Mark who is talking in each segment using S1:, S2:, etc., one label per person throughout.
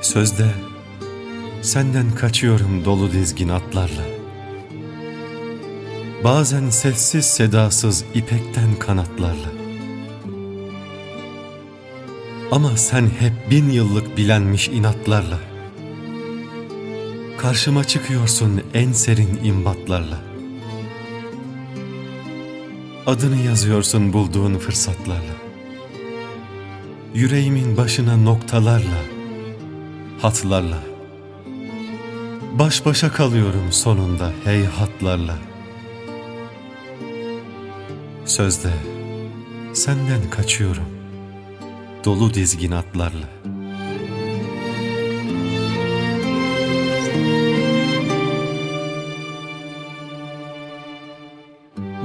S1: Sözde senden kaçıyorum dolu dizgin atlarla. Bazen sessiz sedasız ipekten kanatlarla. Ama sen hep bin yıllık bilenmiş inatlarla. Karşıma çıkıyorsun en serin imbatlarla. Adını yazıyorsun bulduğun fırsatlarla. Yüreğimin başına noktalarla, hatlarla. Baş başa kalıyorum sonunda hey hatlarla. Sözde senden kaçıyorum dolu dizgin atlarla.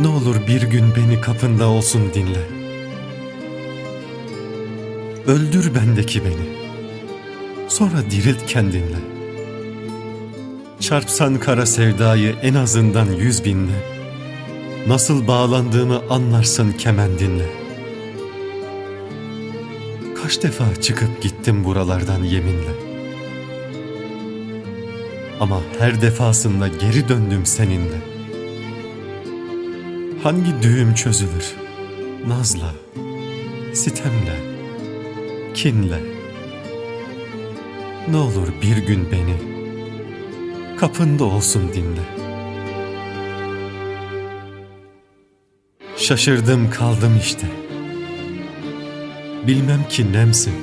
S1: Ne olur bir gün beni kapında olsun dinle. Öldür bendeki beni. Sonra dirilt kendinle. Çarpsan kara sevdayı en azından yüz binle. Nasıl bağlandığımı anlarsın kemendinle. Kaç defa çıkıp gittim buralardan yeminle. Ama her defasında geri döndüm seninle. Hangi düğüm çözülür? Nazla, sitemle, kinle. Ne olur bir gün beni kapında olsun dinle. Şaşırdım kaldım işte. Bilmem ki nemsin.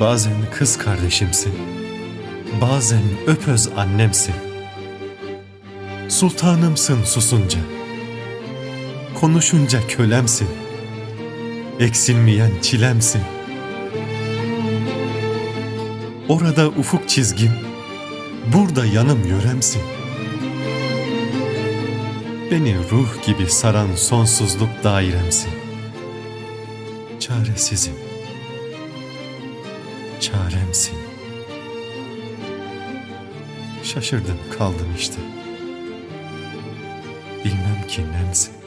S1: Bazen kız kardeşimsin. Bazen öpöz annemsin. Sultanımsın susunca. Konuşunca kölemsin. Eksilmeyen çilemsin. Orada ufuk çizgim, burada yanım yöremsin. Beni ruh gibi saran sonsuzluk dairemsin. Çaresizim, çaremsin. Şaşırdım kaldım işte. Bilmem ki nemsin.